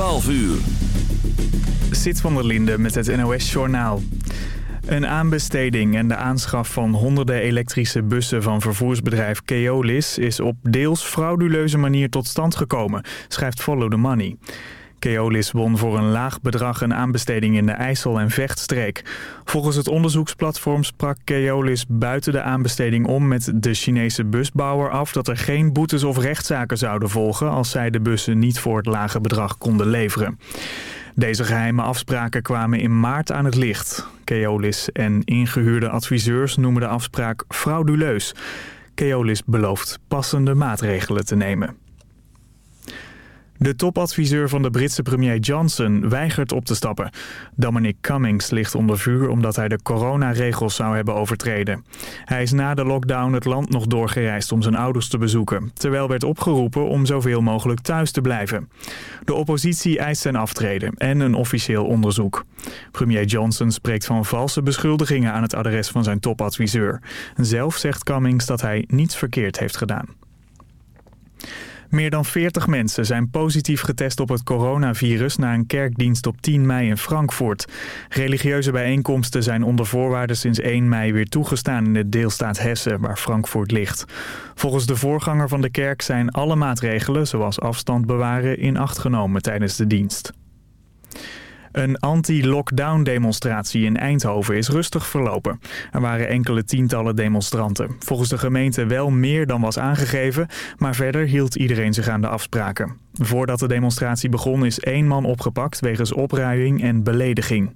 12 uur. Sit van der Linde met het NOS-journaal. Een aanbesteding en de aanschaf van honderden elektrische bussen van vervoersbedrijf Keolis... is op deels frauduleuze manier tot stand gekomen, schrijft Follow the Money. Keolis won voor een laag bedrag een aanbesteding in de IJssel- en Vechtstreek. Volgens het onderzoeksplatform sprak Keolis buiten de aanbesteding om met de Chinese busbouwer af... dat er geen boetes of rechtszaken zouden volgen als zij de bussen niet voor het lage bedrag konden leveren. Deze geheime afspraken kwamen in maart aan het licht. Keolis en ingehuurde adviseurs noemen de afspraak frauduleus. Keolis belooft passende maatregelen te nemen. De topadviseur van de Britse premier Johnson weigert op te stappen. Dominic Cummings ligt onder vuur omdat hij de coronaregels zou hebben overtreden. Hij is na de lockdown het land nog doorgereisd om zijn ouders te bezoeken... terwijl werd opgeroepen om zoveel mogelijk thuis te blijven. De oppositie eist zijn aftreden en een officieel onderzoek. Premier Johnson spreekt van valse beschuldigingen aan het adres van zijn topadviseur. Zelf zegt Cummings dat hij niets verkeerd heeft gedaan. Meer dan 40 mensen zijn positief getest op het coronavirus na een kerkdienst op 10 mei in Frankfurt. Religieuze bijeenkomsten zijn onder voorwaarden sinds 1 mei weer toegestaan in de deelstaat Hessen, waar Frankfurt ligt. Volgens de voorganger van de kerk zijn alle maatregelen, zoals afstand bewaren, in acht genomen tijdens de dienst. Een anti-lockdown demonstratie in Eindhoven is rustig verlopen. Er waren enkele tientallen demonstranten. Volgens de gemeente wel meer dan was aangegeven, maar verder hield iedereen zich aan de afspraken. Voordat de demonstratie begon is één man opgepakt wegens opruiing en belediging.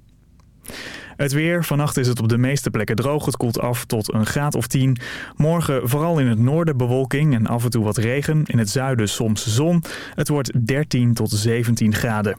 Het weer. Vannacht is het op de meeste plekken droog. Het koelt af tot een graad of 10. Morgen vooral in het noorden bewolking en af en toe wat regen. In het zuiden soms zon. Het wordt 13 tot 17 graden.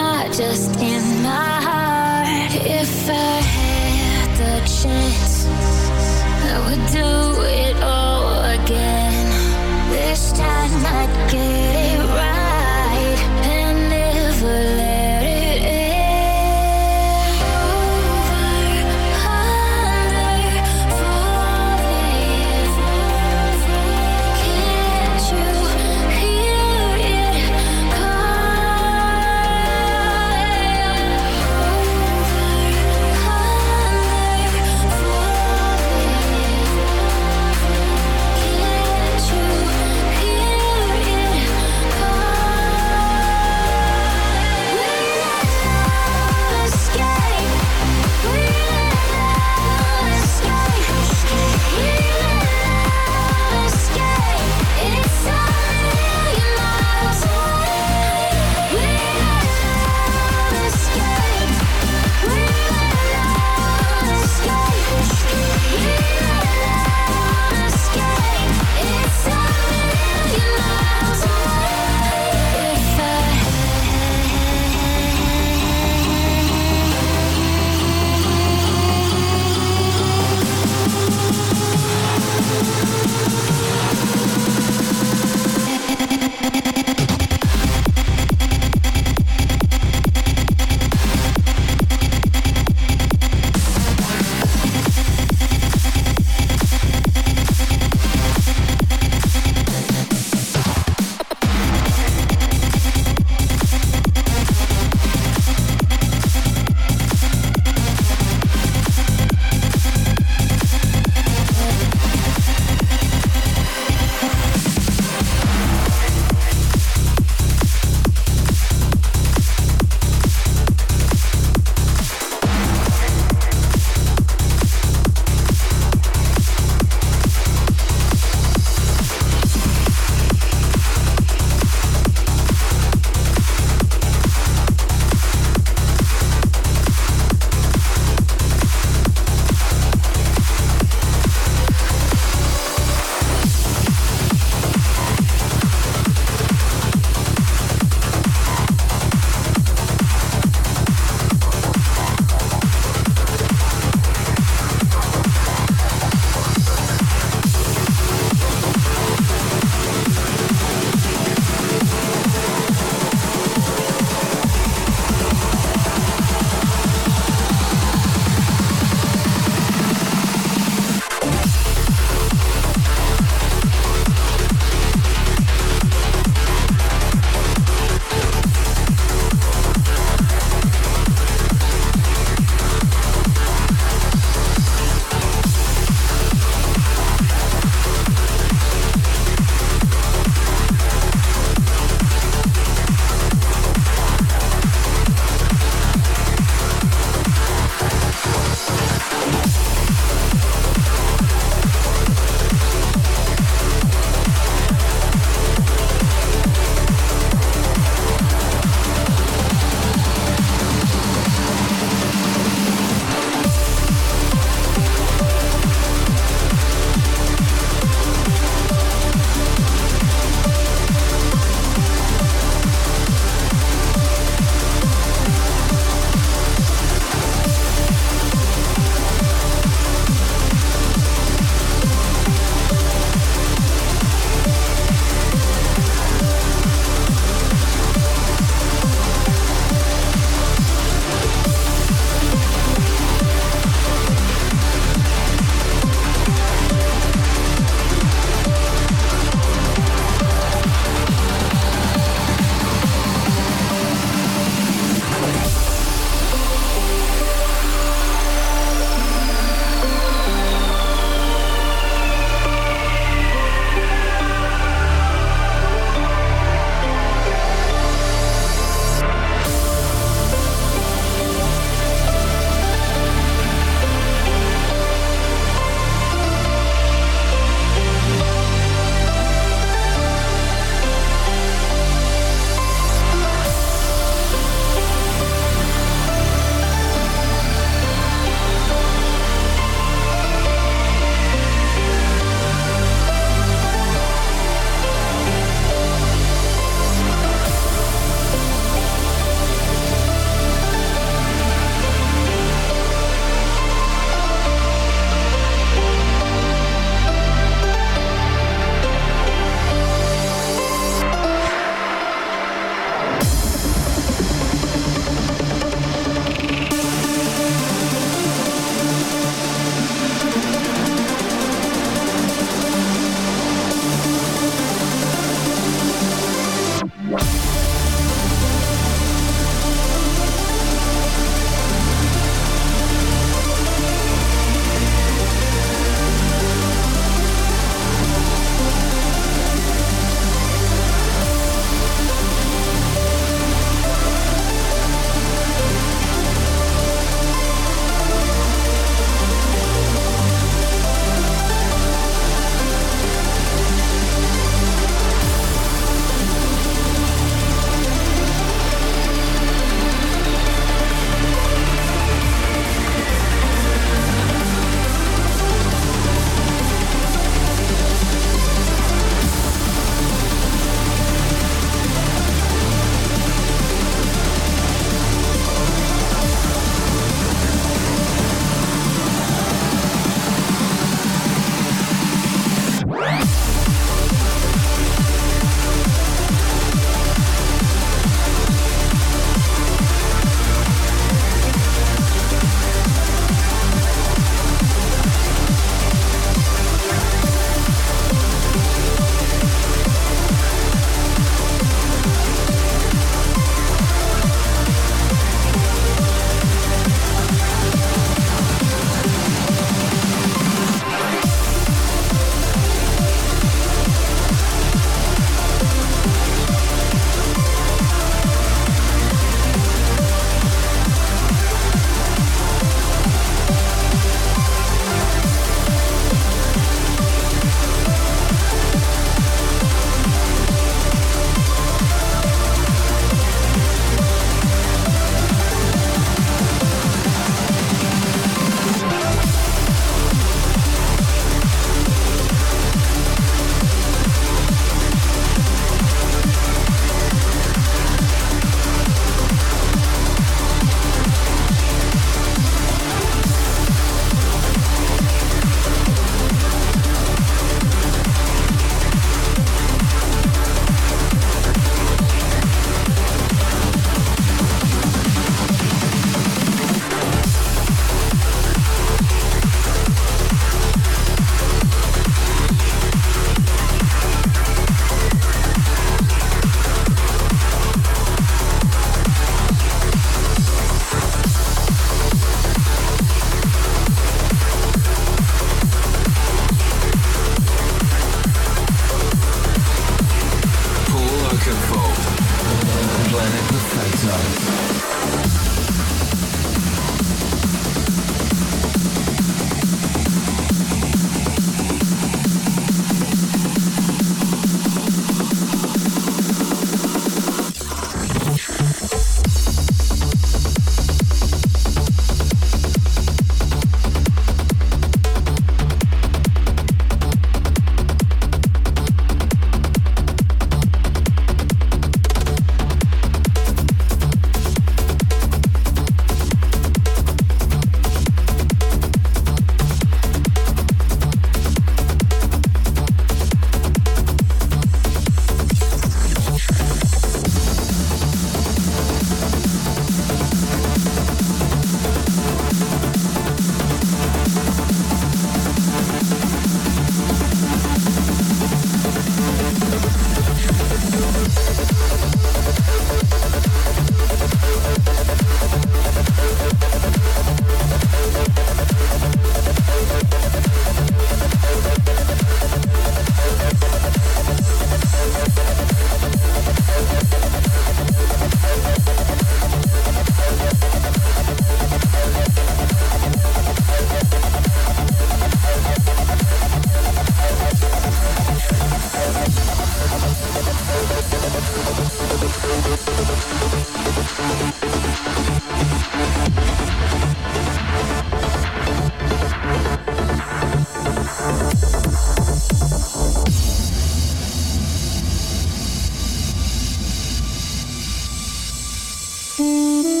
Música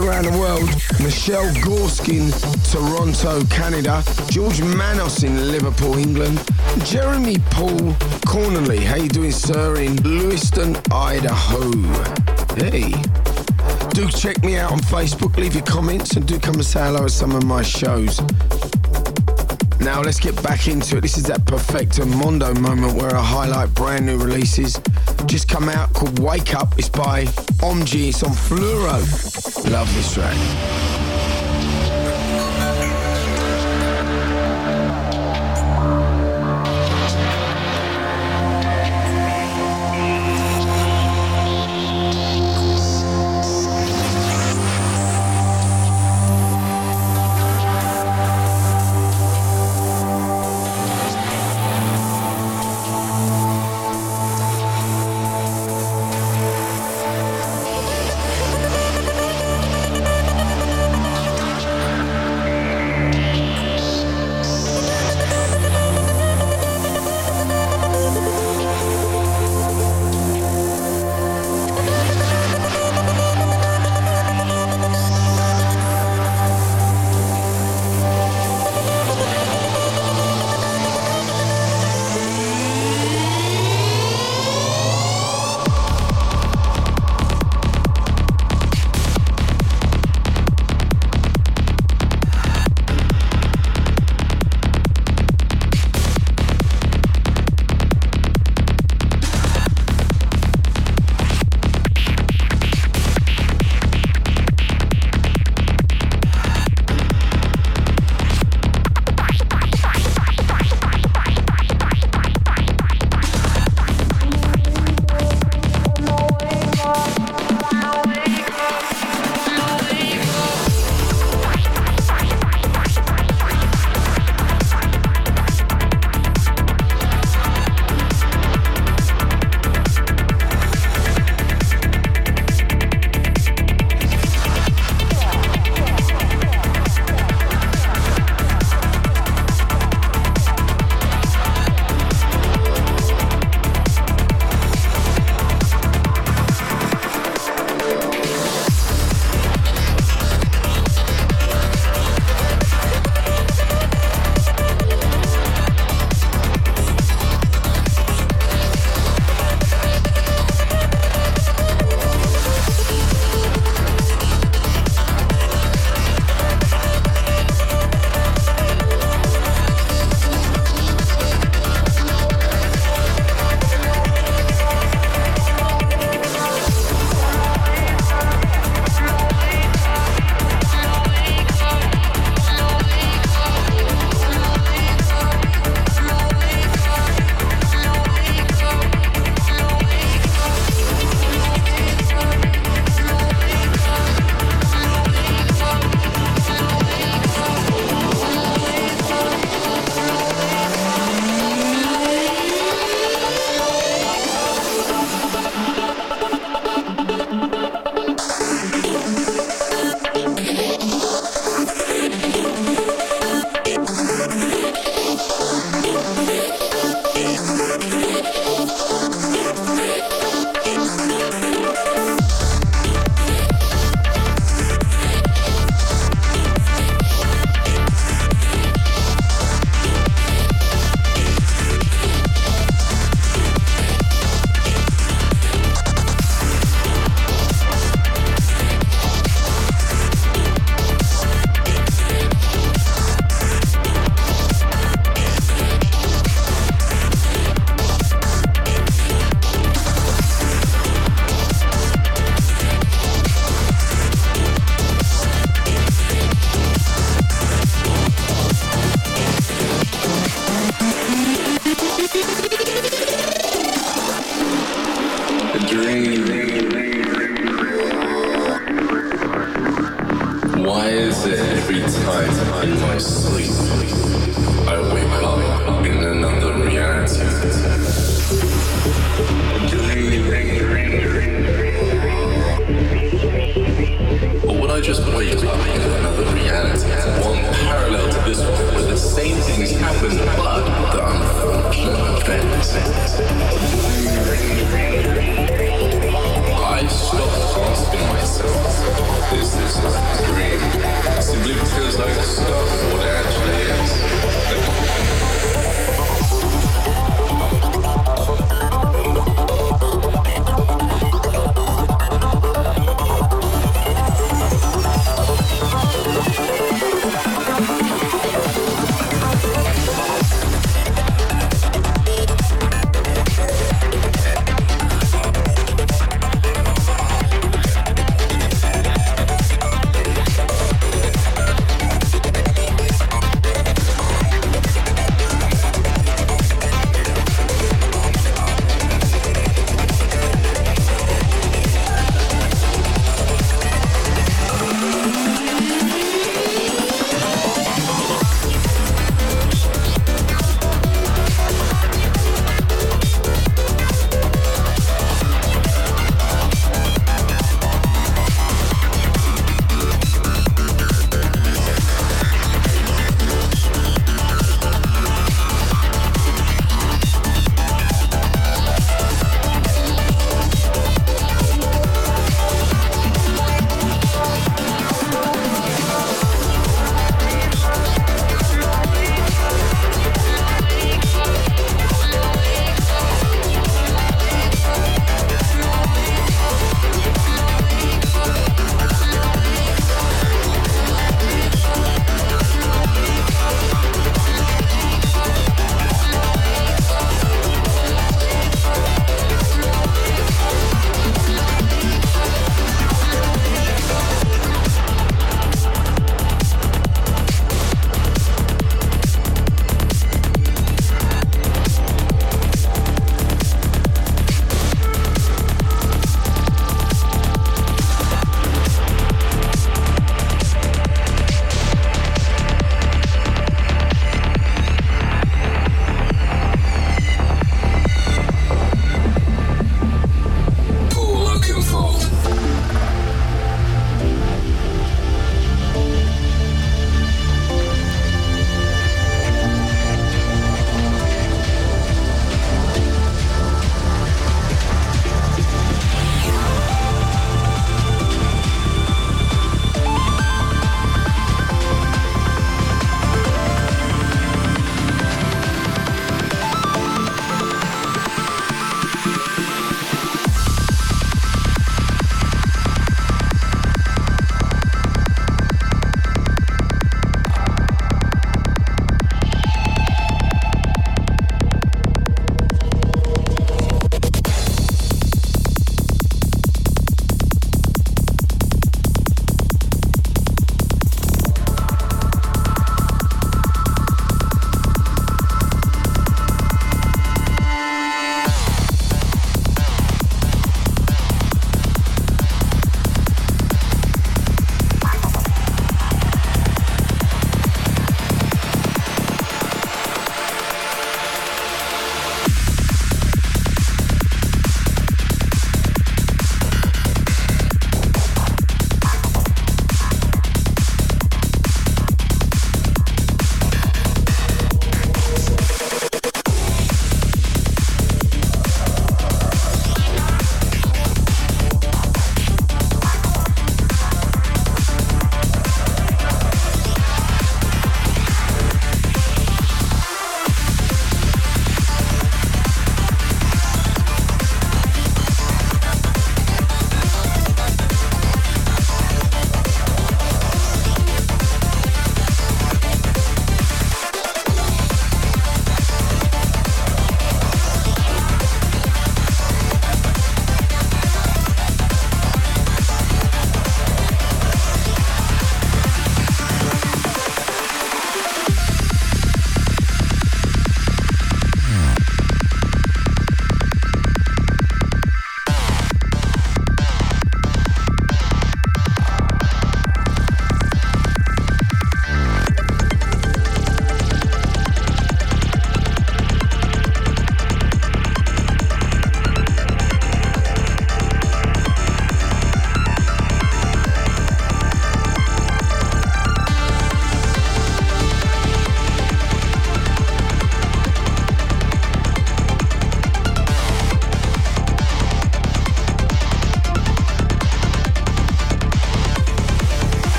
around the world. Michelle Gorskin, Toronto, Canada. George Manos in Liverpool, England. Jeremy Paul Cornely. How you doing, sir? In Lewiston, Idaho. Hey. Do check me out on Facebook, leave your comments, and do come and say hello at some of my shows. Now let's get back into it. This is that Perfecto Mondo moment where I highlight brand new releases. Just come out called Wake Up. It's by Omg. It's on Fluoro. Love this track.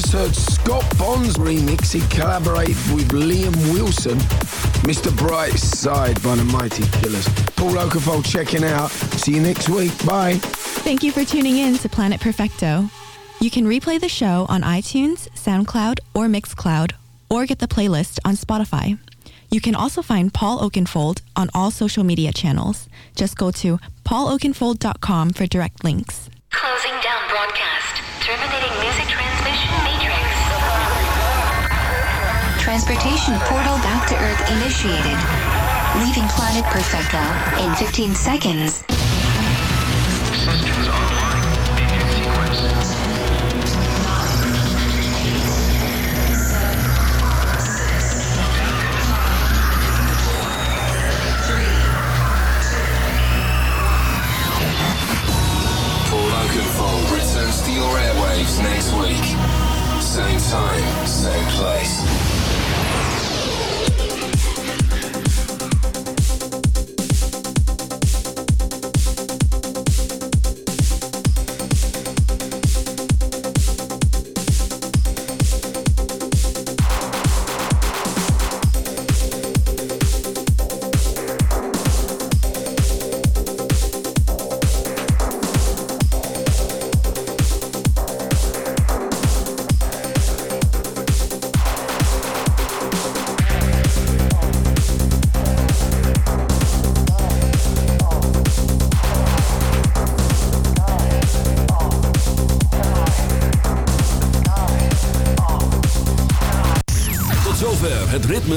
Just heard Scott Bond's remix. He collaborated with Liam Wilson, Mr. Bright Side by the Mighty Killers. Paul Oakenfold checking out. See you next week. Bye. Thank you for tuning in to Planet Perfecto. You can replay the show on iTunes, SoundCloud, or Mixcloud, or get the playlist on Spotify. You can also find Paul Oakenfold on all social media channels. Just go to pauloakenfold.com for direct links. Closing down broadcast. Transportation portal back to Earth initiated. Leaving planet Perfecto in 15 seconds. Systems online. Begin sequence. Paul Oakenfold returns to your airwaves next week. Same time, same place.